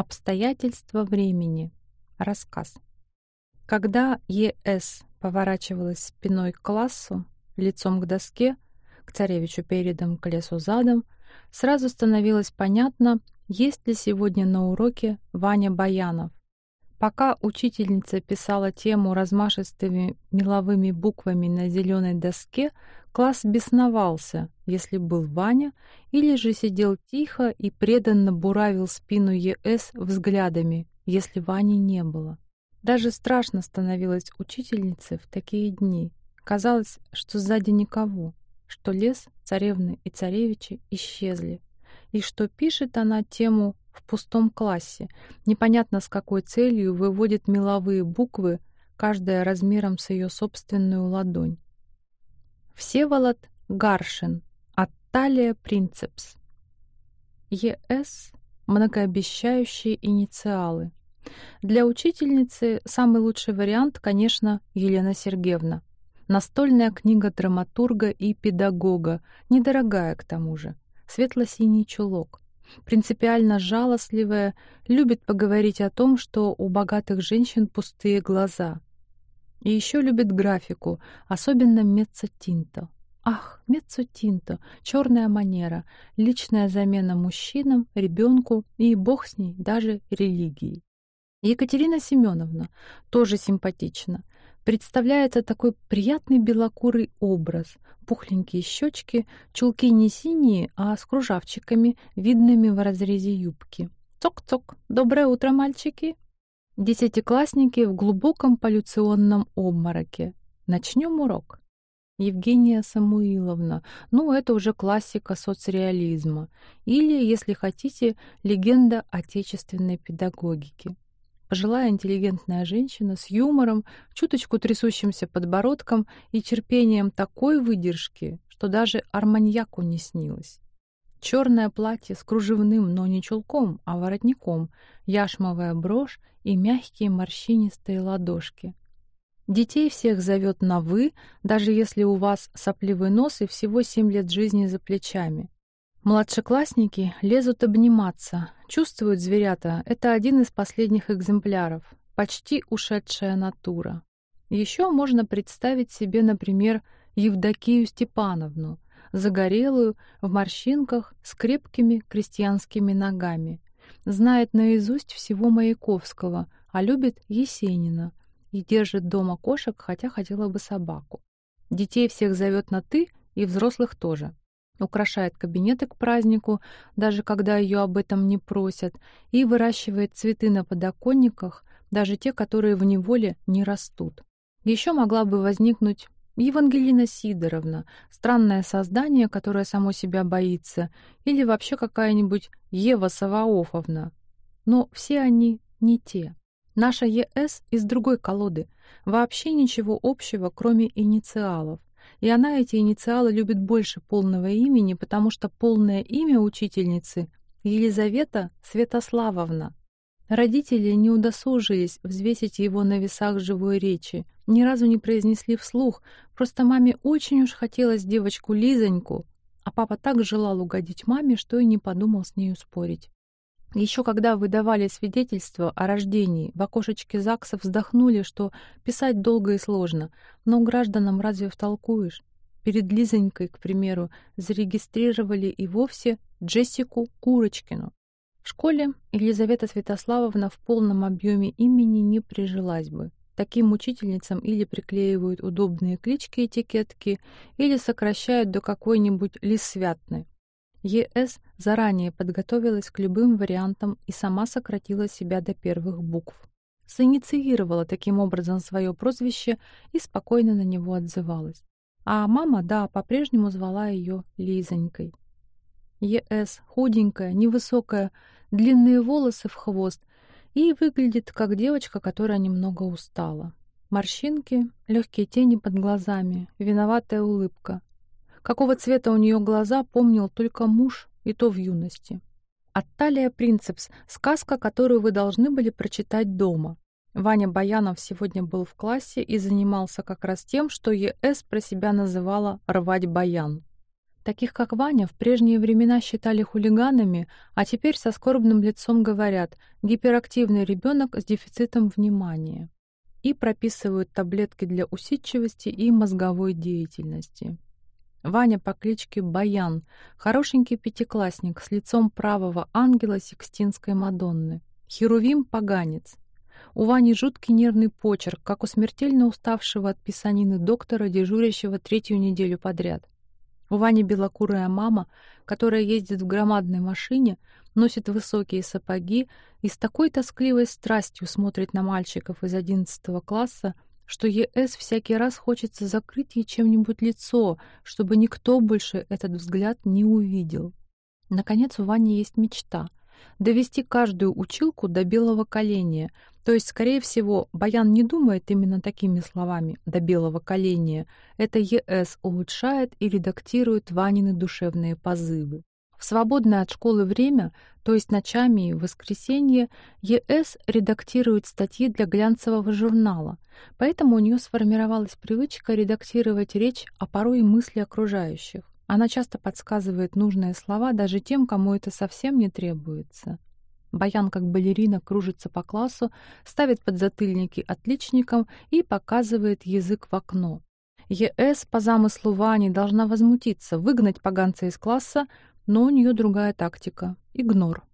Обстоятельства времени. Рассказ. Когда ЕС поворачивалась спиной к классу, лицом к доске, к царевичу передом, к лесу задом, сразу становилось понятно, есть ли сегодня на уроке Ваня Баянов. Пока учительница писала тему размашистыми меловыми буквами на зеленой доске, класс бесновался, если был Ваня, или же сидел тихо и преданно буравил спину ЕС взглядами, если Вани не было. Даже страшно становилось учительнице в такие дни. Казалось, что сзади никого, что лес, царевны и царевичи исчезли, и что пишет она тему в пустом классе, непонятно с какой целью выводит меловые буквы, каждая размером с ее собственную ладонь. Всеволод Гаршин. Атталия Принцепс. ЕС. Многообещающие инициалы. Для учительницы самый лучший вариант, конечно, Елена Сергеевна. Настольная книга драматурга и педагога, недорогая к тому же. Светло-синий чулок. Принципиально жалостливая, любит поговорить о том, что у богатых женщин пустые глаза. И еще любит графику, особенно меццо-тинто. Ах, меццо-тинто, черная манера, личная замена мужчинам, ребенку и, бог с ней, даже религии. Екатерина Семеновна тоже симпатична. Представляется такой приятный белокурый образ. Пухленькие щечки, чулки не синие, а с кружавчиками, видными в разрезе юбки. Цок-цок. Доброе утро, мальчики. Десятиклассники в глубоком полюционном обмороке. Начнем урок. Евгения Самуиловна. Ну, это уже классика соцреализма. Или, если хотите, легенда отечественной педагогики. Пожилая интеллигентная женщина с юмором, чуточку трясущимся подбородком и терпением такой выдержки, что даже арманьяку не снилось. Черное платье с кружевным, но не чулком, а воротником, яшмовая брошь и мягкие морщинистые ладошки. Детей всех зовет на «вы», даже если у вас сопливый нос и всего семь лет жизни за плечами. Младшеклассники лезут обниматься. Чувствуют зверята, это один из последних экземпляров. Почти ушедшая натура. Еще можно представить себе, например, Евдокию Степановну, загорелую, в морщинках, с крепкими крестьянскими ногами. Знает наизусть всего Маяковского, а любит Есенина и держит дома кошек, хотя хотела бы собаку. Детей всех зовет на «ты» и взрослых тоже украшает кабинеты к празднику, даже когда ее об этом не просят, и выращивает цветы на подоконниках, даже те, которые в неволе не растут. Еще могла бы возникнуть Евангелина Сидоровна, странное создание, которое само себя боится, или вообще какая-нибудь Ева Саваофовна. Но все они не те. Наша ЕС из другой колоды. Вообще ничего общего, кроме инициалов. И она эти инициалы любит больше полного имени, потому что полное имя учительницы — Елизавета Святославовна. Родители не удосужились взвесить его на весах живой речи, ни разу не произнесли вслух, просто маме очень уж хотелось девочку Лизоньку, а папа так желал угодить маме, что и не подумал с нею спорить. Еще когда выдавали свидетельство о рождении, в окошечке ЗАГСа вздохнули, что писать долго и сложно, но гражданам разве втолкуешь? Перед Лизонькой, к примеру, зарегистрировали и вовсе Джессику Курочкину. В школе Елизавета Святославовна в полном объеме имени не прижилась бы. Таким учительницам или приклеивают удобные клички-этикетки, или сокращают до какой-нибудь Лисвятны. ЕС заранее подготовилась к любым вариантам и сама сократила себя до первых букв. Синициировала таким образом свое прозвище и спокойно на него отзывалась. А мама, да, по-прежнему звала ее Лизонькой. ЕС худенькая, невысокая, длинные волосы в хвост и выглядит как девочка, которая немного устала. Морщинки, легкие тени под глазами, виноватая улыбка. Какого цвета у нее глаза, помнил только муж, и то в юности. Атталия Принцепс — сказка, которую вы должны были прочитать дома. Ваня Баянов сегодня был в классе и занимался как раз тем, что ЕС про себя называла «рвать баян». Таких, как Ваня, в прежние времена считали хулиганами, а теперь со скорбным лицом говорят «гиперактивный ребенок с дефицитом внимания» и прописывают таблетки для усидчивости и мозговой деятельности. Ваня по кличке Баян, хорошенький пятиклассник с лицом правого ангела Сикстинской Мадонны. Херувим-поганец. У Вани жуткий нервный почерк, как у смертельно уставшего от писанины доктора, дежурящего третью неделю подряд. У Вани белокурая мама, которая ездит в громадной машине, носит высокие сапоги и с такой тоскливой страстью смотрит на мальчиков из одиннадцатого класса, что ЕС всякий раз хочется закрыть ей чем-нибудь лицо, чтобы никто больше этот взгляд не увидел. Наконец, у Вани есть мечта — довести каждую училку до белого коленя, то есть, скорее всего, Баян не думает именно такими словами «до белого коленя». Это ЕС улучшает и редактирует Ванины душевные позывы. В свободное от школы время, то есть ночами и в воскресенье, ЕС редактирует статьи для глянцевого журнала, поэтому у нее сформировалась привычка редактировать речь, а порой и мысли окружающих. Она часто подсказывает нужные слова даже тем, кому это совсем не требуется. Баян, как балерина, кружится по классу, ставит подзатыльники отличникам и показывает язык в окно. ЕС по замыслу Вани должна возмутиться, выгнать поганца из класса, но у нее другая тактика — игнор.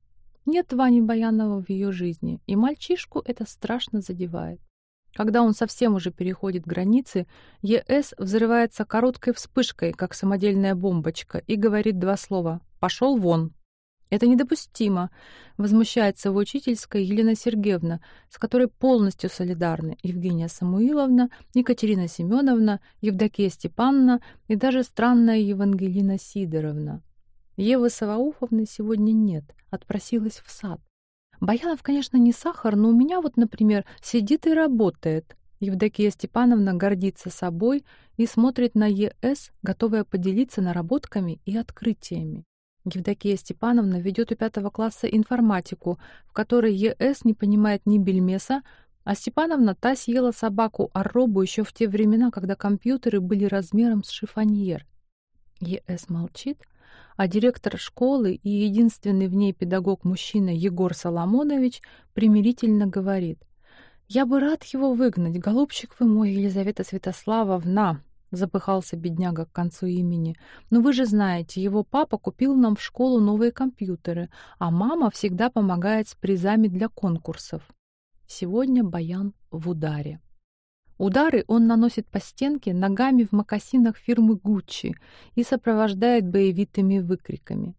Нет Вани Баянова в ее жизни, и мальчишку это страшно задевает. Когда он совсем уже переходит границы, ЕС взрывается короткой вспышкой, как самодельная бомбочка, и говорит два слова «пошел вон». Это недопустимо, возмущается его учительская Елена Сергеевна, с которой полностью солидарны Евгения Самуиловна, Екатерина Семеновна, Евдокия Степановна и даже странная Евангелина Сидоровна. Евы Савауфовны сегодня нет, отпросилась в сад. Баянов, конечно, не сахар, но у меня вот, например, сидит и работает. Евдокия Степановна гордится собой и смотрит на ЕС, готовая поделиться наработками и открытиями. Евдокия Степановна ведет у пятого класса информатику, в которой ЕС не понимает ни бельмеса, а Степановна та съела собаку Арробу еще в те времена, когда компьютеры были размером с шифоньер. ЕС молчит, а директор школы и единственный в ней педагог-мужчина Егор Соломонович примирительно говорит. «Я бы рад его выгнать, голубчик вы мой, Елизавета Святославовна!» Запыхался бедняга к концу имени. «Но вы же знаете, его папа купил нам в школу новые компьютеры, а мама всегда помогает с призами для конкурсов». Сегодня Баян в ударе. Удары он наносит по стенке ногами в мокасинах фирмы Гуччи и сопровождает боевитыми выкриками.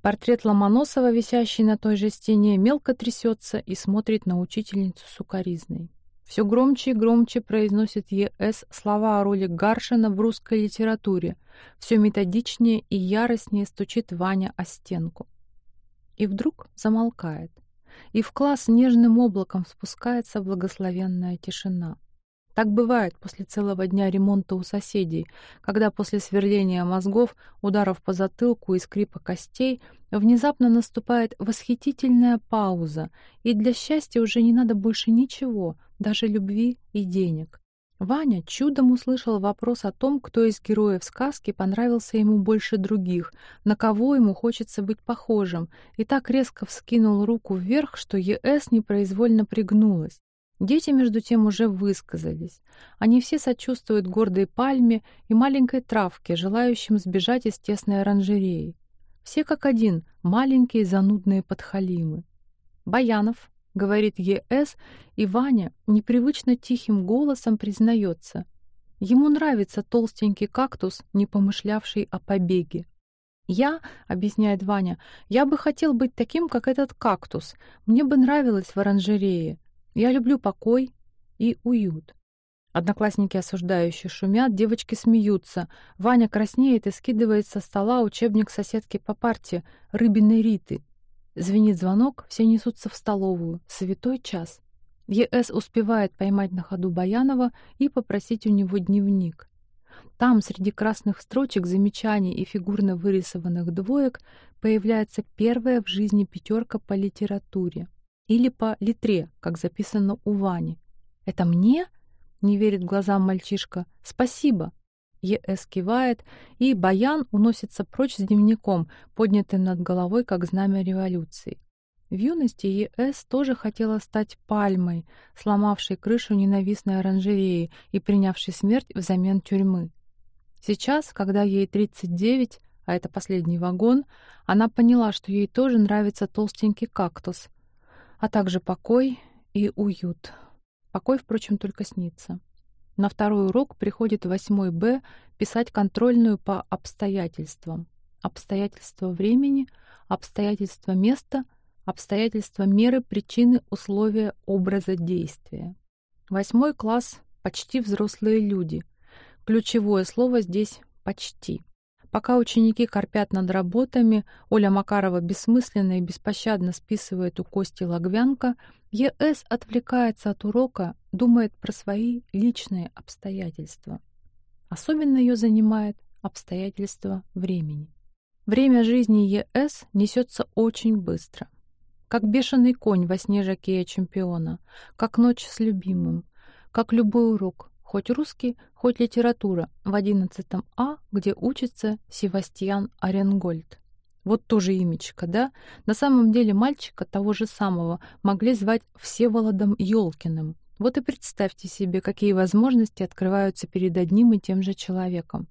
Портрет Ломоносова, висящий на той же стене, мелко трясется и смотрит на учительницу сукоризной. Все громче и громче произносит ЕС слова о роли Гаршина в русской литературе. Все методичнее и яростнее стучит Ваня о стенку. И вдруг замолкает. И в класс нежным облаком спускается благословенная тишина. Так бывает после целого дня ремонта у соседей, когда после сверления мозгов, ударов по затылку и скрипа костей внезапно наступает восхитительная пауза, и для счастья уже не надо больше ничего, даже любви и денег. Ваня чудом услышал вопрос о том, кто из героев сказки понравился ему больше других, на кого ему хочется быть похожим, и так резко вскинул руку вверх, что ЕС непроизвольно пригнулась. Дети, между тем, уже высказались. Они все сочувствуют гордой пальме и маленькой травке, желающим сбежать из тесной оранжереи. Все как один, маленькие занудные подхалимы. «Баянов», — говорит ЕС, и Ваня непривычно тихим голосом признается. Ему нравится толстенький кактус, не помышлявший о побеге. «Я», — объясняет Ваня, — «я бы хотел быть таким, как этот кактус. Мне бы нравилось в оранжерее. Я люблю покой и уют. Одноклассники осуждающие шумят, девочки смеются. Ваня краснеет и скидывает со стола учебник соседки по парте «Рыбиной Риты». Звенит звонок, все несутся в столовую. Святой час. ЕС успевает поймать на ходу Баянова и попросить у него дневник. Там, среди красных строчек, замечаний и фигурно вырисованных двоек, появляется первая в жизни пятерка по литературе. Или по литре, как записано у Вани. «Это мне?» — не верит глазам мальчишка. «Спасибо!» ЕС кивает, и Баян уносится прочь с дневником, поднятым над головой, как знамя революции. В юности ЕС тоже хотела стать пальмой, сломавшей крышу ненавистной оранжереи и принявшей смерть взамен тюрьмы. Сейчас, когда ей 39, а это последний вагон, она поняла, что ей тоже нравится толстенький кактус, а также покой и уют. Покой, впрочем, только снится. На второй урок приходит 8 Б писать контрольную по обстоятельствам. Обстоятельства времени, обстоятельства места, обстоятельства меры, причины, условия, образа действия. Восьмой класс — почти взрослые люди. Ключевое слово здесь «почти». Пока ученики корпят над работами, Оля Макарова бессмысленно и беспощадно списывает у Кости Логвянка, ЕС отвлекается от урока, думает про свои личные обстоятельства. Особенно ее занимает обстоятельства времени. Время жизни ЕС несется очень быстро. Как бешеный конь во сне жакея чемпиона, как ночь с любимым, как любой урок, хоть русский, хоть литература, в 11 А, где учится Севастьян Оренгольд. Вот тоже имечко, да? На самом деле мальчика того же самого могли звать Всеволодом Ёлкиным. Вот и представьте себе, какие возможности открываются перед одним и тем же человеком.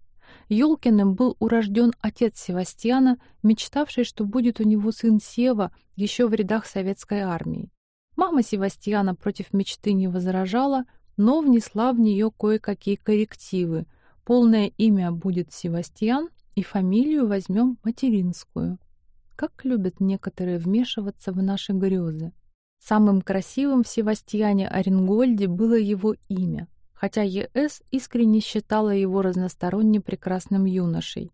Ёлкиным был урожден отец Севастьяна, мечтавший, что будет у него сын Сева еще в рядах советской армии. Мама Севастьяна против мечты не возражала, но внесла в нее кое-какие коррективы. Полное имя будет Севастьян, и фамилию возьмем материнскую. Как любят некоторые вмешиваться в наши грезы. Самым красивым в Севастьяне Оренгольде было его имя, хотя ЕС искренне считала его разносторонне прекрасным юношей.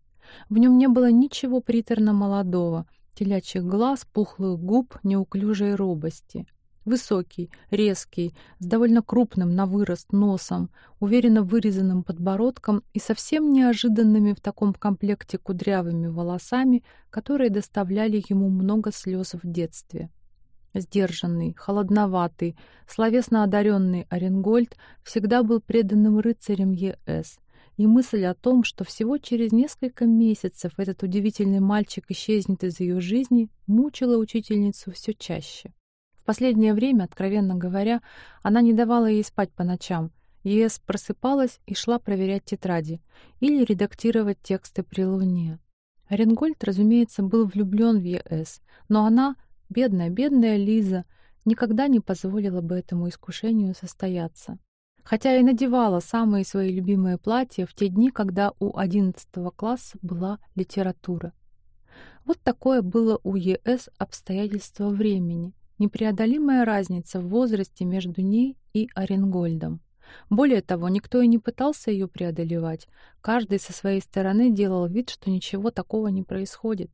В нем не было ничего приторно-молодого, телячьих глаз, пухлых губ, неуклюжей робости — Высокий, резкий, с довольно крупным на вырост носом, уверенно вырезанным подбородком и совсем неожиданными в таком комплекте кудрявыми волосами, которые доставляли ему много слез в детстве. Сдержанный, холодноватый, словесно одаренный Оренгольд всегда был преданным рыцарем ЕС, и мысль о том, что всего через несколько месяцев этот удивительный мальчик исчезнет из ее жизни, мучила учительницу все чаще. В последнее время, откровенно говоря, она не давала ей спать по ночам. ЕС просыпалась и шла проверять тетради или редактировать тексты при луне. Оренгольд, разумеется, был влюблен в ЕС, но она, бедная, бедная Лиза, никогда не позволила бы этому искушению состояться. Хотя и надевала самые свои любимые платья в те дни, когда у 11 класса была литература. Вот такое было у ЕС обстоятельство времени непреодолимая разница в возрасте между ней и Оренгольдом. Более того, никто и не пытался ее преодолевать. Каждый со своей стороны делал вид, что ничего такого не происходит.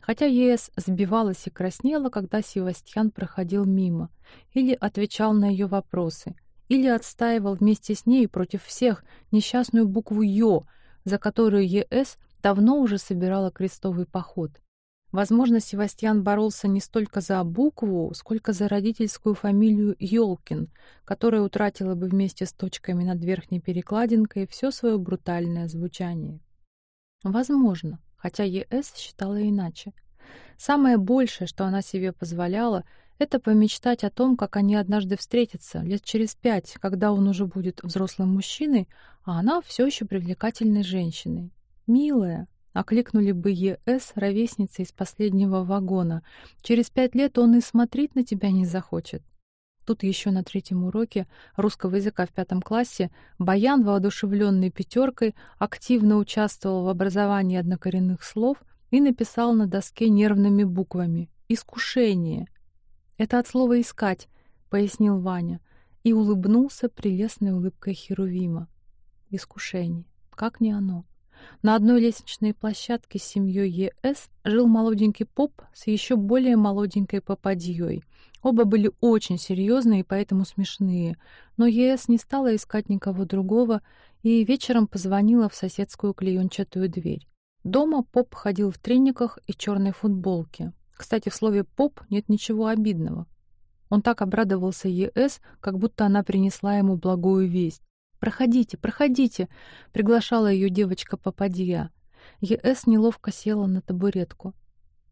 Хотя ЕС сбивалась и краснела, когда Севастьян проходил мимо, или отвечал на ее вопросы, или отстаивал вместе с ней против всех несчастную букву «Ё», за которую ЕС давно уже собирала крестовый поход. Возможно, Севастьян боролся не столько за букву, сколько за родительскую фамилию Ёлкин, которая утратила бы вместе с точками над верхней перекладинкой все свое брутальное звучание. Возможно, хотя ЕС считала иначе. Самое большее, что она себе позволяла, это помечтать о том, как они однажды встретятся, лет через пять, когда он уже будет взрослым мужчиной, а она все еще привлекательной женщиной. Милая, Окликнули бы ЕС ровесница из последнего вагона. Через пять лет он и смотреть на тебя не захочет. Тут еще на третьем уроке русского языка в пятом классе Баян, воодушевленный пятеркой, активно участвовал в образовании однокоренных слов и написал на доске нервными буквами «Искушение». «Это от слова «искать», — пояснил Ваня, и улыбнулся прелестной улыбкой Херувима. «Искушение. Как не оно?» На одной лестничной площадке с семьей ЕС жил молоденький поп с еще более молоденькой попадьей. Оба были очень серьезные и поэтому смешные, но ЕС не стала искать никого другого и вечером позвонила в соседскую клеенчатую дверь. Дома поп ходил в трениках и черной футболке. Кстати, в слове «поп» нет ничего обидного. Он так обрадовался ЕС, как будто она принесла ему благую весть. «Проходите, проходите!» — приглашала ее девочка-попадья. ЕС неловко села на табуретку.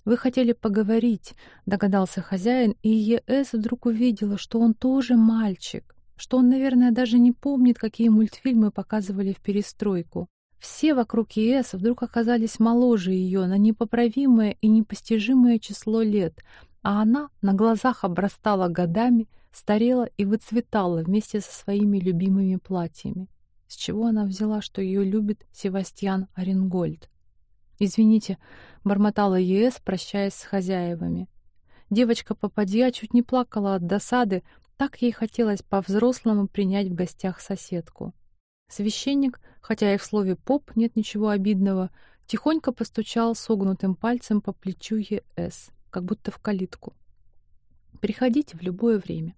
«Вы хотели поговорить», — догадался хозяин, и ЕС вдруг увидела, что он тоже мальчик, что он, наверное, даже не помнит, какие мультфильмы показывали в перестройку. Все вокруг ЕС вдруг оказались моложе ее на непоправимое и непостижимое число лет, а она на глазах обрастала годами, старела и выцветала вместе со своими любимыми платьями. С чего она взяла, что ее любит Севастьян Оренгольд? «Извините», — бормотала ЕС, прощаясь с хозяевами. Девочка-попадья чуть не плакала от досады, так ей хотелось по-взрослому принять в гостях соседку. Священник, хотя и в слове «поп» нет ничего обидного, тихонько постучал согнутым пальцем по плечу ЕС, как будто в калитку. «Приходите в любое время».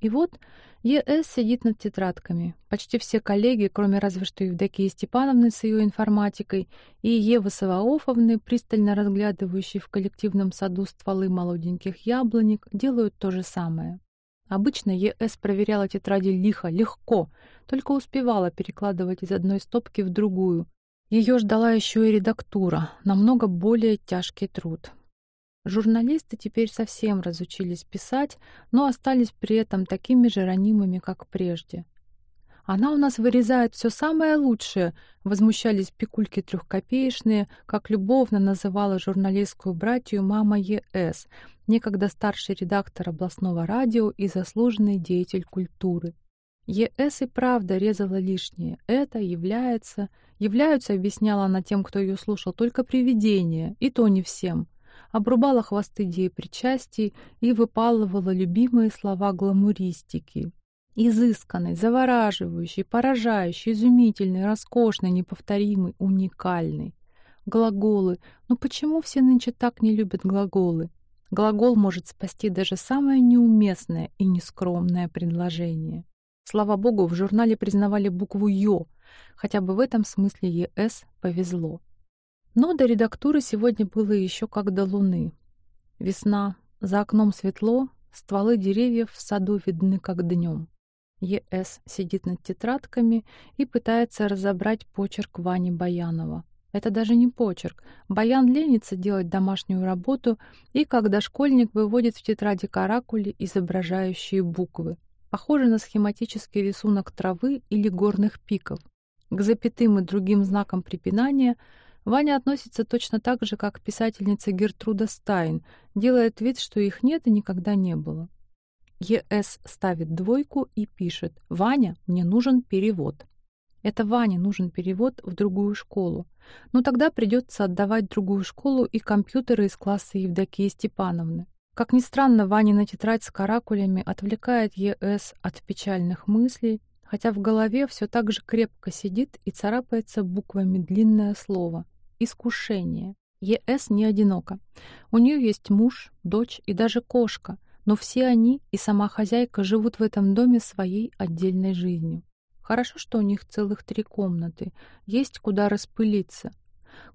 И вот ЕС сидит над тетрадками. Почти все коллеги, кроме разве что Евдокии Степановны с ее информатикой и Евы Саваофовны, пристально разглядывающей в коллективном саду стволы молоденьких яблоник, делают то же самое. Обычно ЕС проверяла тетради лихо, легко, только успевала перекладывать из одной стопки в другую. Ее ждала еще и редактура, намного более тяжкий труд. Журналисты теперь совсем разучились писать, но остались при этом такими же ранимыми, как прежде. «Она у нас вырезает все самое лучшее», — возмущались пикульки трехкопеечные, как любовно называла журналистскую братью мама ЕС, некогда старший редактор областного радио и заслуженный деятель культуры. ЕС и правда резала лишнее. Это является... Являются, объясняла она тем, кто ее слушал, только привидения, и то не всем. Обрубала хвосты деепричастий и выпалывала любимые слова гламуристики. Изысканный, завораживающий, поражающий, изумительный, роскошный, неповторимый, уникальный. Глаголы. Ну почему все нынче так не любят глаголы? Глагол может спасти даже самое неуместное и нескромное предложение. Слава богу, в журнале признавали букву «ё», хотя бы в этом смысле ЕС повезло. Но до редактуры сегодня было еще как до луны. Весна, за окном светло, стволы деревьев в саду видны как днем. ЕС сидит над тетрадками и пытается разобрать почерк Вани Баянова. Это даже не почерк. Баян ленится делать домашнюю работу, и когда школьник выводит в тетради каракули, изображающие буквы. Похоже на схематический рисунок травы или горных пиков. К запятым и другим знакам препинания Ваня относится точно так же, как писательница Гертруда Стайн, делает вид, что их нет и никогда не было. ЕС ставит двойку и пишет «Ваня, мне нужен перевод». Это Ване нужен перевод в другую школу. Но тогда придется отдавать другую школу и компьютеры из класса Евдокии Степановны. Как ни странно, Ванина тетрадь с каракулями отвлекает ЕС от печальных мыслей, хотя в голове все так же крепко сидит и царапается буквами длинное слово «Искушение». ЕС не одинока. У нее есть муж, дочь и даже кошка, но все они и сама хозяйка живут в этом доме своей отдельной жизнью. Хорошо, что у них целых три комнаты, есть куда распылиться.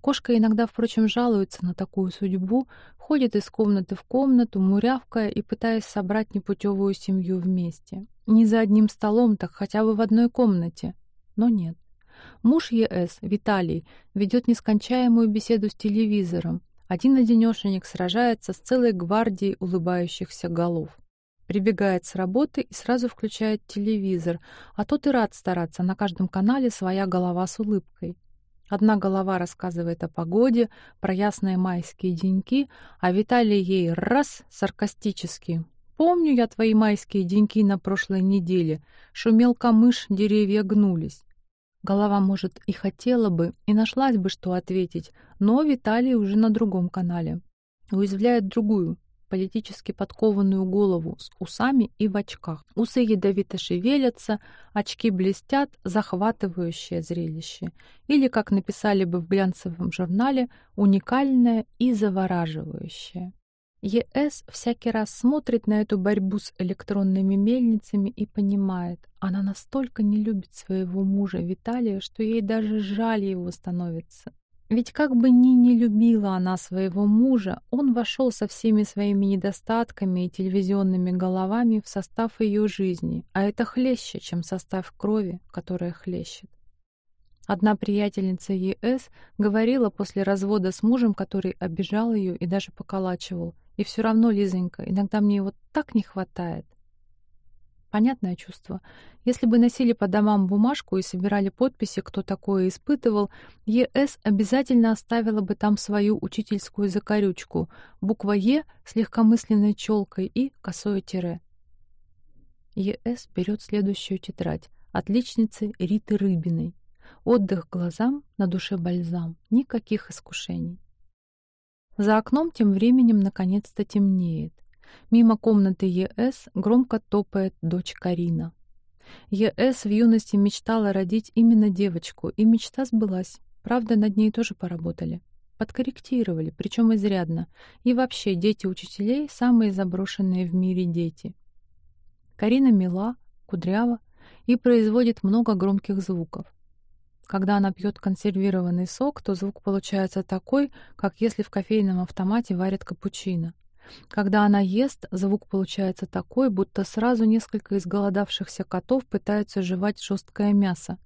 Кошка иногда, впрочем, жалуется на такую судьбу, ходит из комнаты в комнату, мурявкая и пытаясь собрать непутевую семью вместе. Не за одним столом, так хотя бы в одной комнате. Но нет. Муж ЕС, Виталий, ведет нескончаемую беседу с телевизором. Один-одинешенек сражается с целой гвардией улыбающихся голов. Прибегает с работы и сразу включает телевизор, а тот и рад стараться, на каждом канале своя голова с улыбкой. Одна голова рассказывает о погоде, про ясные майские деньки, а Виталий ей раз саркастически. «Помню я твои майские деньки на прошлой неделе. Шумел камыш, деревья гнулись». Голова, может, и хотела бы, и нашлась бы, что ответить, но Виталий уже на другом канале. Уязвляет другую, политически подкованную голову с усами и в очках. Усы ядовито шевелятся, очки блестят, захватывающее зрелище. Или, как написали бы в глянцевом журнале, уникальное и завораживающее. ЕС всякий раз смотрит на эту борьбу с электронными мельницами и понимает, она настолько не любит своего мужа Виталия, что ей даже жаль его становится. Ведь как бы ни не любила она своего мужа, он вошел со всеми своими недостатками и телевизионными головами в состав ее жизни, а это хлеще, чем состав крови, которая хлещет. Одна приятельница ЕС говорила после развода с мужем, который обижал ее и даже поколачивал. И все равно, Лизонька, иногда мне его так не хватает. Понятное чувство. Если бы носили по домам бумажку и собирали подписи, кто такое испытывал, ЕС обязательно оставила бы там свою учительскую закорючку, буква Е с легкомысленной челкой и косое тире. ЕС берет следующую тетрадь. Отличницы Риты Рыбиной. Отдых глазам, на душе бальзам. Никаких искушений. За окном тем временем наконец-то темнеет. Мимо комнаты ЕС громко топает дочь Карина. ЕС в юности мечтала родить именно девочку, и мечта сбылась. Правда, над ней тоже поработали. Подкорректировали, причем изрядно. И вообще, дети учителей — самые заброшенные в мире дети. Карина мила, кудрява и производит много громких звуков. Когда она пьет консервированный сок, то звук получается такой, как если в кофейном автомате варят капучино. Когда она ест, звук получается такой, будто сразу несколько изголодавшихся котов пытаются жевать жесткое мясо.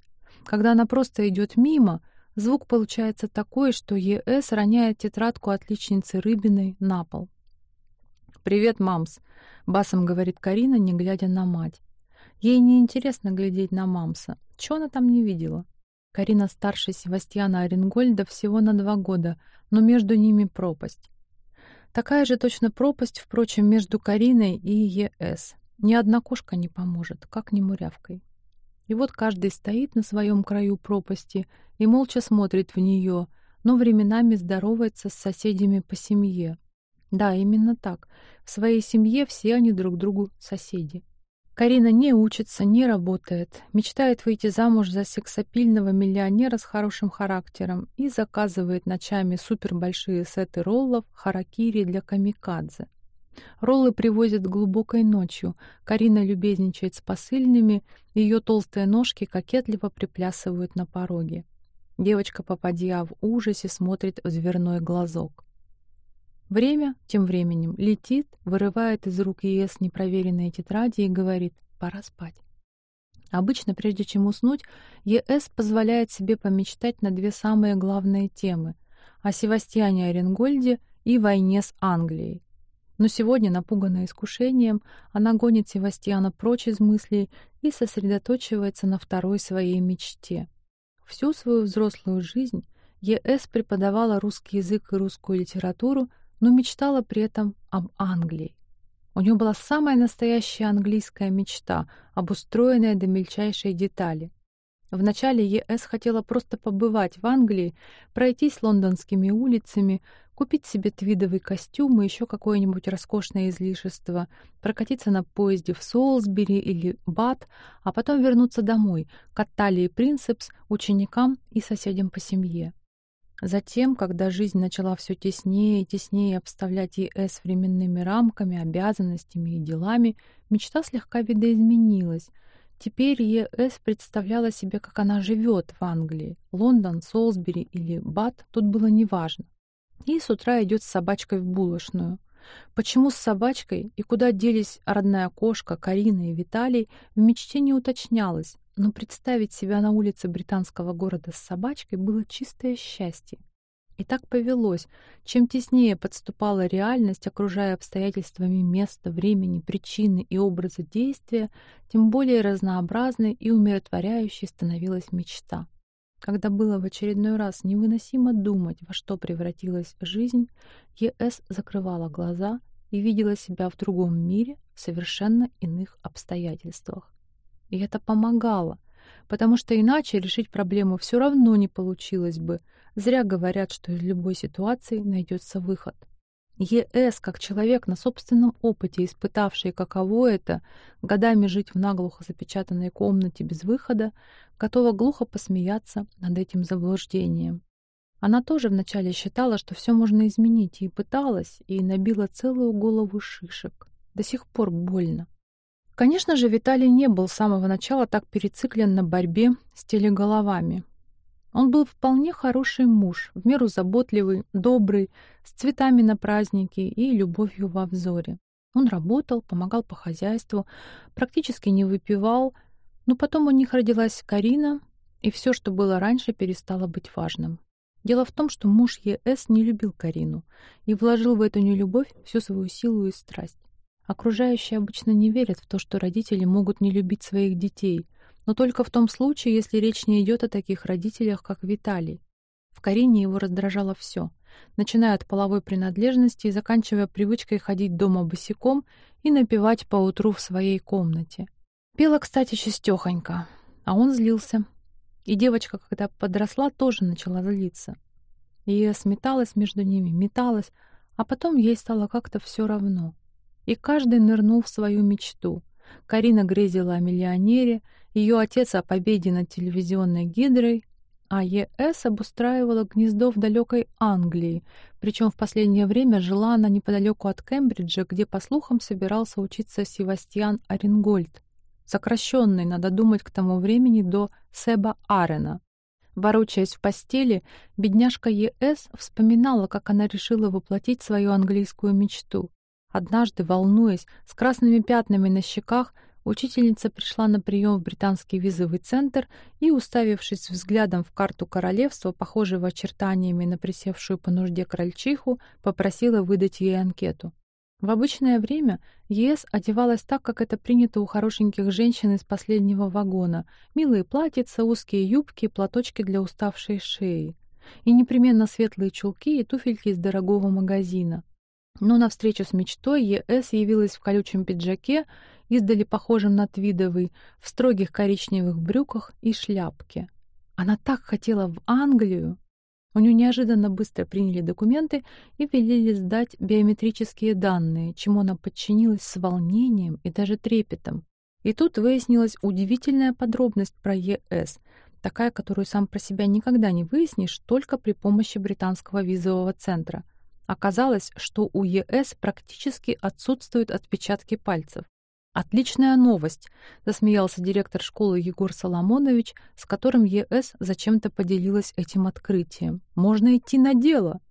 Когда она просто идет мимо, звук получается такой, что ЕС роняет тетрадку отличницы Рыбиной на пол. «Привет, мамс!» — басом говорит Карина, не глядя на мать. Ей не интересно глядеть на мамса. Чего она там не видела? Карина старше Севастьяна Оренгольда всего на два года, но между ними пропасть. Такая же точно пропасть, впрочем, между Кариной и ЕС. Ни одна кошка не поможет, как ни мурявкой. И вот каждый стоит на своем краю пропасти и молча смотрит в нее, но временами здоровается с соседями по семье. Да, именно так. В своей семье все они друг другу соседи. Карина не учится, не работает, мечтает выйти замуж за сексапильного миллионера с хорошим характером и заказывает ночами супербольшие сеты роллов харакири для камикадзе. Роллы привозят глубокой ночью. Карина любезничает с посыльными, ее толстые ножки кокетливо приплясывают на пороге. Девочка, попадя в ужасе, смотрит в дверной глазок. Время тем временем летит, вырывает из рук ЕС непроверенные тетради и говорит «пора спать». Обычно, прежде чем уснуть, ЕС позволяет себе помечтать на две самые главные темы — о Севастьяне Оренгольде и войне с Англией. Но сегодня, напуганная искушением, она гонит Севастьяна прочь из мыслей и сосредоточивается на второй своей мечте. Всю свою взрослую жизнь ЕС преподавала русский язык и русскую литературу но мечтала при этом об Англии. У нее была самая настоящая английская мечта, обустроенная до мельчайшей детали. Вначале ЕС хотела просто побывать в Англии, пройтись лондонскими улицами, купить себе твидовый костюм и еще какое-нибудь роскошное излишество, прокатиться на поезде в Солсбери или Бат, а потом вернуться домой, к Атталии Принцепс, ученикам и соседям по семье. Затем, когда жизнь начала все теснее и теснее обставлять ЕС временными рамками, обязанностями и делами, мечта слегка видоизменилась. Теперь ЕС представляла себе, как она живет в Англии. Лондон, Солсбери или Бат тут было неважно. И с утра идет с собачкой в булочную. Почему с собачкой и куда делись родная кошка, Карина и Виталий, в мечте не уточнялось, но представить себя на улице британского города с собачкой было чистое счастье. И так повелось. Чем теснее подступала реальность, окружая обстоятельствами места, времени, причины и образа действия, тем более разнообразной и умиротворяющей становилась мечта. Когда было в очередной раз невыносимо думать, во что превратилась жизнь, ЕС закрывала глаза и видела себя в другом мире в совершенно иных обстоятельствах. И это помогало, потому что иначе решить проблему все равно не получилось бы. Зря говорят, что из любой ситуации найдется выход. ЕС, как человек на собственном опыте, испытавший, каково это, годами жить в наглухо запечатанной комнате без выхода, готова глухо посмеяться над этим заблуждением. Она тоже вначале считала, что все можно изменить, и пыталась, и набила целую голову шишек. До сих пор больно. Конечно же, Виталий не был с самого начала так перециклен на борьбе с телеголовами. Он был вполне хороший муж, в меру заботливый, добрый, с цветами на празднике и любовью во взоре. Он работал, помогал по хозяйству, практически не выпивал, но потом у них родилась Карина, и все, что было раньше, перестало быть важным. Дело в том, что муж ЕС не любил Карину и вложил в эту нелюбовь всю свою силу и страсть. Окружающие обычно не верят в то, что родители могут не любить своих детей, но только в том случае, если речь не идет о таких родителях, как Виталий. В Карине его раздражало все, начиная от половой принадлежности и заканчивая привычкой ходить дома босиком и напевать поутру в своей комнате. Пела, кстати, чистехонько, а он злился. И девочка, когда подросла, тоже начала злиться. И сметалась между ними, металась, а потом ей стало как-то все равно. И каждый нырнул в свою мечту. Карина грезила о миллионере, ее отец о победе над телевизионной гидрой, а ЕС обустраивала гнездо в далекой Англии, причем в последнее время жила она неподалеку от Кембриджа, где, по слухам, собирался учиться Севастьян Оренгольд, сокращенный, надо думать, к тому времени до Себа Арена. Ворочаясь в постели, бедняжка ЕС вспоминала, как она решила воплотить свою английскую мечту. Однажды, волнуясь, с красными пятнами на щеках, учительница пришла на прием в британский визовый центр и, уставившись взглядом в карту королевства, похожего очертаниями на присевшую по нужде крольчиху, попросила выдать ей анкету. В обычное время ЕС одевалась так, как это принято у хорошеньких женщин из последнего вагона. Милые платьица, узкие юбки, платочки для уставшей шеи. И непременно светлые чулки и туфельки из дорогого магазина. Но на встречу с мечтой ЕС явилась в колючем пиджаке, издали похожем на твидовый, в строгих коричневых брюках и шляпке. Она так хотела в Англию. У нее неожиданно быстро приняли документы и велели сдать биометрические данные, чему она подчинилась с волнением и даже трепетом. И тут выяснилась удивительная подробность про ЕС, такая, которую сам про себя никогда не выяснишь только при помощи британского визового центра — Оказалось, что у ЕС практически отсутствуют отпечатки пальцев. «Отличная новость», — засмеялся директор школы Егор Соломонович, с которым ЕС зачем-то поделилась этим открытием. «Можно идти на дело».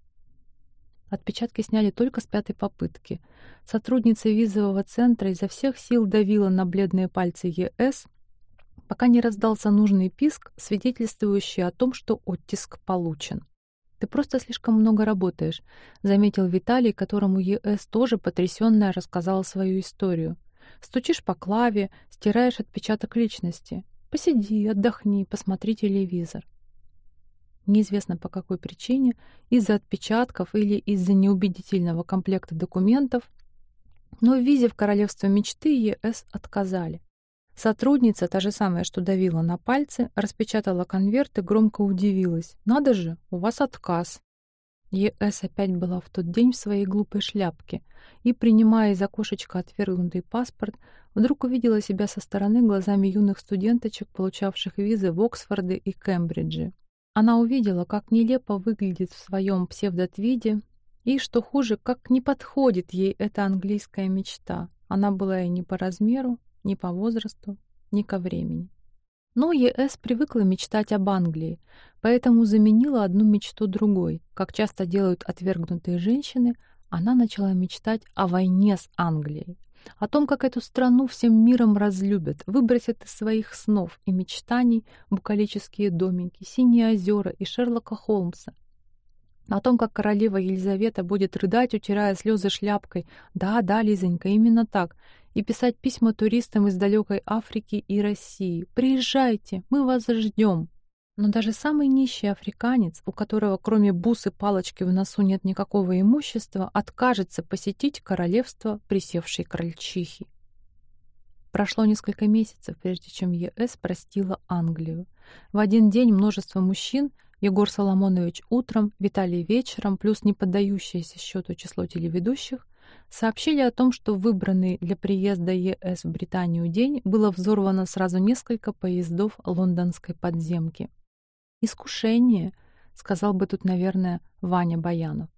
Отпечатки сняли только с пятой попытки. Сотрудница визового центра изо всех сил давила на бледные пальцы ЕС, пока не раздался нужный писк, свидетельствующий о том, что оттиск получен. «Ты просто слишком много работаешь», — заметил Виталий, которому ЕС тоже потрясённая рассказала свою историю. «Стучишь по клаве, стираешь отпечаток личности. Посиди, отдохни, посмотри телевизор». Неизвестно по какой причине, из-за отпечатков или из-за неубедительного комплекта документов, но в визе в королевство мечты ЕС отказали. Сотрудница, та же самая, что давила на пальцы, распечатала конверт и громко удивилась. «Надо же, у вас отказ!» ЕС опять была в тот день в своей глупой шляпке и, принимая из окошечка отвергнутый паспорт, вдруг увидела себя со стороны глазами юных студенточек, получавших визы в Оксфорде и Кембридже. Она увидела, как нелепо выглядит в своем псевдотвиде и, что хуже, как не подходит ей эта английская мечта. Она была и не по размеру, ни по возрасту, ни ко времени. Но ЕС привыкла мечтать об Англии, поэтому заменила одну мечту другой. Как часто делают отвергнутые женщины, она начала мечтать о войне с Англией, о том, как эту страну всем миром разлюбят, выбросят из своих снов и мечтаний букалические домики, синие озера и Шерлока Холмса, о том, как королева Елизавета будет рыдать, утирая слезы шляпкой. Да, да, Лизонька, именно так и писать письма туристам из далекой Африки и России. «Приезжайте, мы вас ждем». Но даже самый нищий африканец, у которого кроме бусы палочки в носу нет никакого имущества, откажется посетить королевство присевшей крольчихи. Прошло несколько месяцев, прежде чем ЕС простила Англию. В один день множество мужчин, Егор Соломонович утром, Виталий вечером, плюс не поддающееся счету число телеведущих, сообщили о том, что выбранный для приезда ЕС в Британию день было взорвано сразу несколько поездов лондонской подземки. «Искушение», — сказал бы тут, наверное, Ваня Баянов.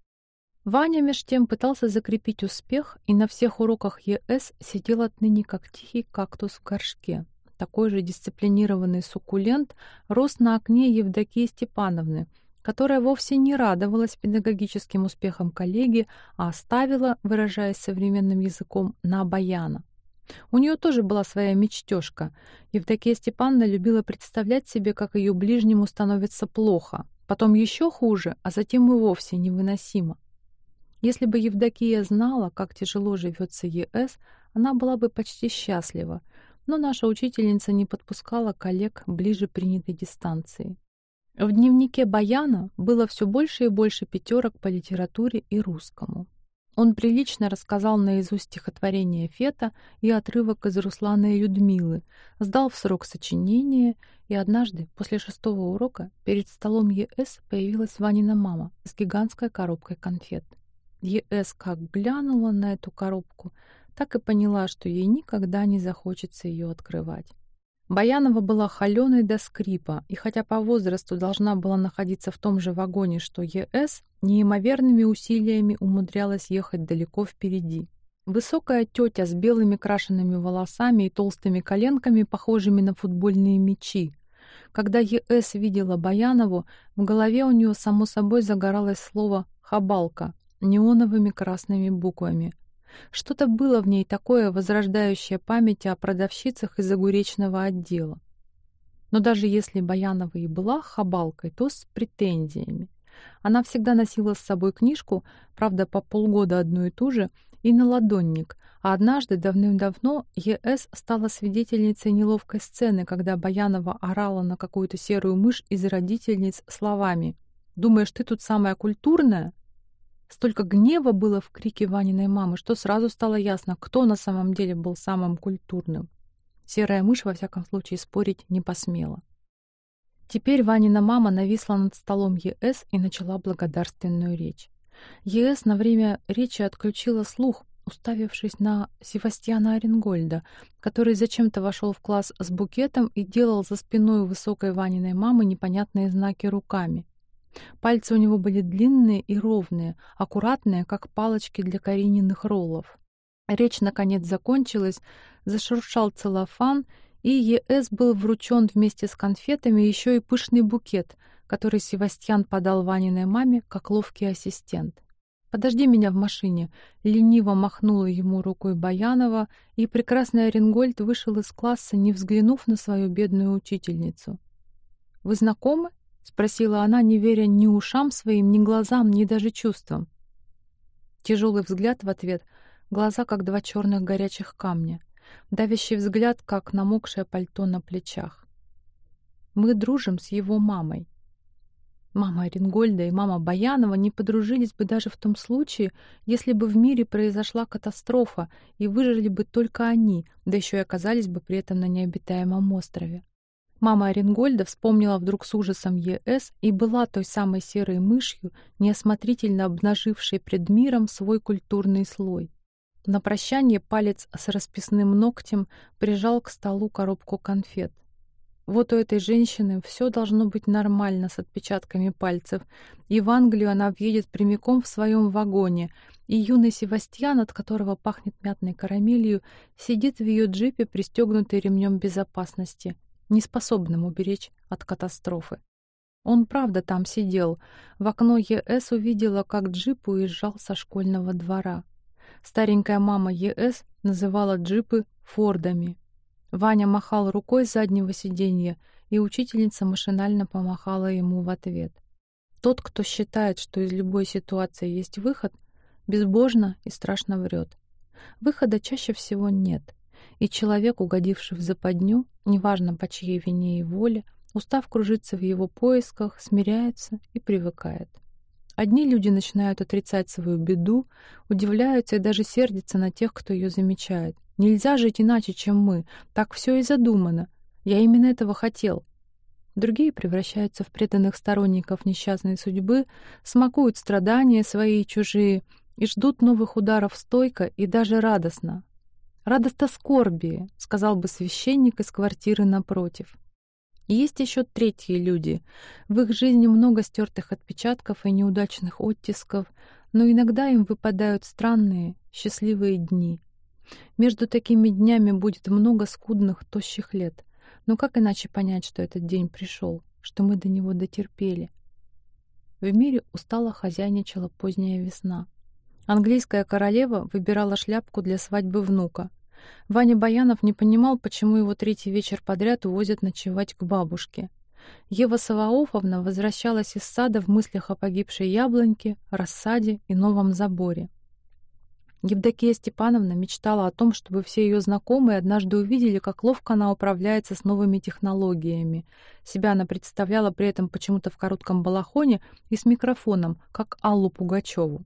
Ваня меж тем пытался закрепить успех и на всех уроках ЕС сидел отныне как тихий кактус в горшке. такой же дисциплинированный суккулент, рос на окне Евдокии Степановны, которая вовсе не радовалась педагогическим успехам коллеги, а оставила, выражаясь современным языком, на баяна. У нее тоже была своя мечтёшка. Евдокия Степановна любила представлять себе, как ее ближнему становится плохо, потом еще хуже, а затем и вовсе невыносимо. Если бы Евдокия знала, как тяжело живется ЕС, она была бы почти счастлива, но наша учительница не подпускала коллег ближе принятой дистанции. В дневнике Баяна было все больше и больше пятерок по литературе и русскому. Он прилично рассказал наизусть стихотворение Фета и отрывок из Руслана и Людмилы, сдал в срок сочинение, и однажды, после шестого урока, перед столом ЕС появилась Ванина мама с гигантской коробкой конфет. ЕС как глянула на эту коробку, так и поняла, что ей никогда не захочется ее открывать. Баянова была холеной до скрипа, и хотя по возрасту должна была находиться в том же вагоне, что ЕС, неимоверными усилиями умудрялась ехать далеко впереди. Высокая тетя с белыми крашенными волосами и толстыми коленками, похожими на футбольные мячи. Когда ЕС видела Баянову, в голове у нее само собой загоралось слово «хабалка» неоновыми красными буквами. Что-то было в ней такое, возрождающее память о продавщицах из огуречного отдела. Но даже если Баянова и была хабалкой, то с претензиями. Она всегда носила с собой книжку, правда, по полгода одну и ту же, и на ладонник, а однажды, давным-давно, ЕС стала свидетельницей неловкой сцены, когда Баянова орала на какую-то серую мышь из родительниц словами «Думаешь, ты тут самая культурная?» Столько гнева было в крике Ваниной мамы, что сразу стало ясно, кто на самом деле был самым культурным. Серая мышь, во всяком случае, спорить не посмела. Теперь Ванина мама нависла над столом ЕС и начала благодарственную речь. ЕС на время речи отключила слух, уставившись на Севастьяна Оренгольда, который зачем-то вошел в класс с букетом и делал за спиной высокой Ваниной мамы непонятные знаки руками. Пальцы у него были длинные и ровные, аккуратные, как палочки для Карининых роллов. Речь, наконец, закончилась, зашуршал целлофан, и ЕС был вручен вместе с конфетами еще и пышный букет, который Севастьян подал Ваниной маме, как ловкий ассистент. «Подожди меня в машине», — лениво махнула ему рукой Баянова, и прекрасный Оренгольд вышел из класса, не взглянув на свою бедную учительницу. «Вы знакомы?» — спросила она, не веря ни ушам своим, ни глазам, ни даже чувствам. Тяжелый взгляд в ответ, глаза, как два черных горячих камня, давящий взгляд, как намокшее пальто на плечах. Мы дружим с его мамой. Мама Оренгольда и мама Баянова не подружились бы даже в том случае, если бы в мире произошла катастрофа и выжили бы только они, да еще и оказались бы при этом на необитаемом острове. Мама Оренгольда вспомнила вдруг с ужасом ЕС и была той самой серой мышью, неосмотрительно обнажившей пред миром свой культурный слой. На прощание палец с расписным ногтем прижал к столу коробку конфет. Вот у этой женщины все должно быть нормально с отпечатками пальцев, и в Англию она въедет прямиком в своем вагоне, и юный Севастьян, от которого пахнет мятной карамелью, сидит в ее джипе, пристегнутый ремнем безопасности — неспособным уберечь от катастрофы. Он правда там сидел. В окно ЕС увидела, как джип уезжал со школьного двора. Старенькая мама ЕС называла джипы «фордами». Ваня махал рукой с заднего сиденья, и учительница машинально помахала ему в ответ. Тот, кто считает, что из любой ситуации есть выход, безбожно и страшно врет. Выхода чаще всего нет — и человек, угодивший в западню, неважно по чьей вине и воле, устав кружиться в его поисках, смиряется и привыкает. Одни люди начинают отрицать свою беду, удивляются и даже сердятся на тех, кто ее замечает. Нельзя жить иначе, чем мы. Так все и задумано. Я именно этого хотел. Другие превращаются в преданных сторонников несчастной судьбы, смакуют страдания свои и чужие и ждут новых ударов стойко и даже радостно, Радоста скорби, сказал бы священник из квартиры напротив. есть еще третьи люди. В их жизни много стертых отпечатков и неудачных оттисков, но иногда им выпадают странные, счастливые дни. Между такими днями будет много скудных, тощих лет, Но как иначе понять, что этот день пришел, что мы до него дотерпели? В мире устало хозяйничала поздняя весна. Английская королева выбирала шляпку для свадьбы внука. Ваня Баянов не понимал, почему его третий вечер подряд увозят ночевать к бабушке. Ева Саваофовна возвращалась из сада в мыслях о погибшей яблоньке, рассаде и новом заборе. Евдокия Степановна мечтала о том, чтобы все ее знакомые однажды увидели, как ловко она управляется с новыми технологиями. Себя она представляла при этом почему-то в коротком балахоне и с микрофоном, как Аллу Пугачеву.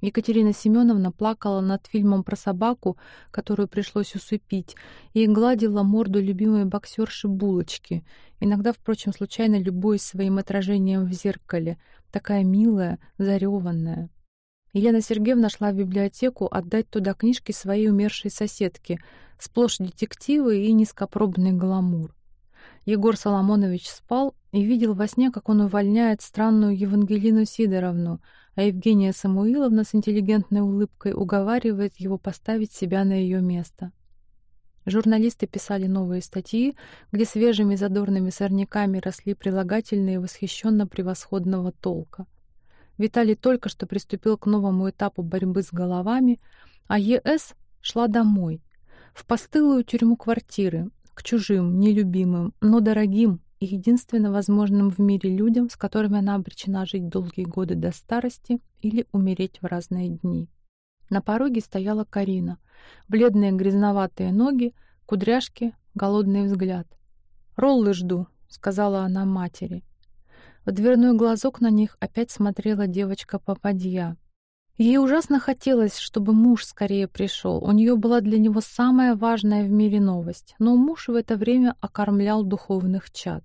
Екатерина Семеновна плакала над фильмом про собаку, которую пришлось усыпить, и гладила морду любимой боксерши булочки, иногда, впрочем, случайно любуясь своим отражением в зеркале, такая милая, зареванная. Елена Сергеевна шла в библиотеку отдать туда книжки своей умершей соседки, сплошь детективы и низкопробный гламур. Егор Соломонович спал и видел во сне, как он увольняет странную Евангелину Сидоровну, а Евгения Самуиловна с интеллигентной улыбкой уговаривает его поставить себя на ее место. Журналисты писали новые статьи, где свежими задорными сорняками росли прилагательные восхищенно превосходного толка — Виталий только что приступил к новому этапу борьбы с головами, а ЕС шла домой, в постылую тюрьму квартиры, к чужим, нелюбимым, но дорогим и единственно возможным в мире людям, с которыми она обречена жить долгие годы до старости или умереть в разные дни. На пороге стояла Карина. Бледные грязноватые ноги, кудряшки, голодный взгляд. «Роллы жду», — сказала она матери. В дверной глазок на них опять смотрела девочка-попадья. Ей ужасно хотелось, чтобы муж скорее пришел. У нее была для него самая важная в мире новость. Но муж в это время окормлял духовных чад.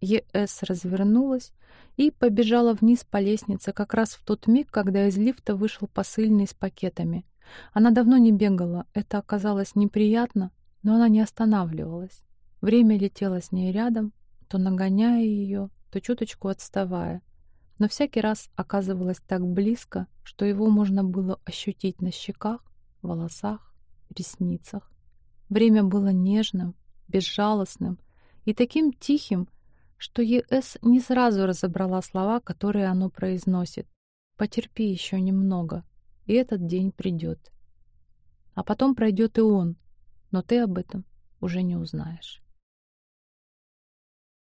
ЕС развернулась и побежала вниз по лестнице как раз в тот миг, когда из лифта вышел посыльный с пакетами. Она давно не бегала, это оказалось неприятно, но она не останавливалась. Время летело с ней рядом, то нагоняя ее, то чуточку отставая, но всякий раз оказывалось так близко, что его можно было ощутить на щеках, волосах, ресницах. Время было нежным, безжалостным и таким тихим, что ЕС не сразу разобрала слова, которые оно произносит. «Потерпи еще немного, и этот день придет». А потом пройдет и он, но ты об этом уже не узнаешь.